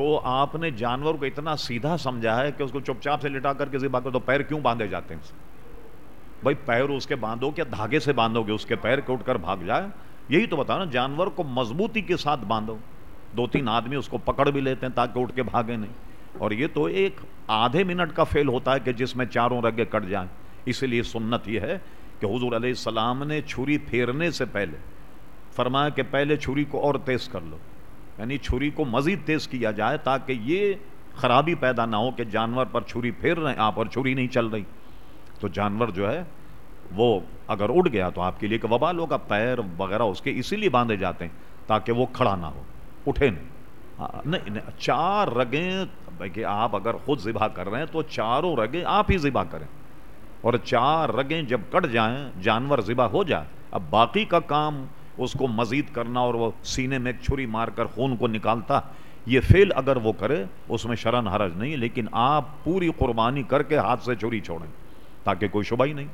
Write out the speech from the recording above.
تو آپ نے جانور کو اتنا سیدھا سمجھا ہے کہ اس کو چپ چاپ سے لٹا کر کے ذبح کر تو پیر کیوں باندھے جاتے ہیں بھائی پیر اس کے باندھو کیا دھاگے سے باندھو گے، اس کے پیر کے اٹھ کر بھاگ جائے۔ یہی تو بتاؤ نا، جانور کو مضبوطی کے ساتھ باندھو۔ دو تین آدمی اس کو پکڑ بھی لیتے ہیں تاکہ اٹھ کے بھاگے نہیں۔ اور یہ تو ایک آدھے منٹ کا فیل ہوتا ہے کہ جس میں چاروں رگے کٹ جائیں۔ اسی لیے سنت یہ ہے کہ حضور علیہ السلام نے چھری پھیرنے سے پہلے فرمایا کہ پہلے چھری کو اور تیز کر لو۔ یعنی چھری کو مزید تیز کیا جائے تاکہ یہ خرابی پیدا نہ ہو کہ جانور پر چھری پھیر رہے ہیں، آپ اور چھری نہیں چل رہی۔ تو جانور جو ہے، وہ اگر اڑ گیا تو آپ کے لیے کہ وبال ہوگا، پیر وغیرہ اس کے اسی لیے باندھے جاتے ہیں تاکہ وہ کھڑا نہ ہو، اٹھے نہیں۔ نہیں چار رگیں کہ آپ اگر خود ذبح کر رہے ہیں تو چاروں رگیں آپ ہی ذبح کریں۔ اور چار رگیں جب کٹ جائیں، جانور ذبح ہو جائے، اب باقی کا کام اس کو مزید کرنا اور وہ سینے میں ایک چھری مار کر خون کو نکالتا، یہ فیل اگر وہ کرے، اس میں شرن حرج نہیں، لیکن آپ پوری قربانی کر کے ہاتھ سے چھری چھوڑیں تاکہ کوئی شبہ ہی نہیں۔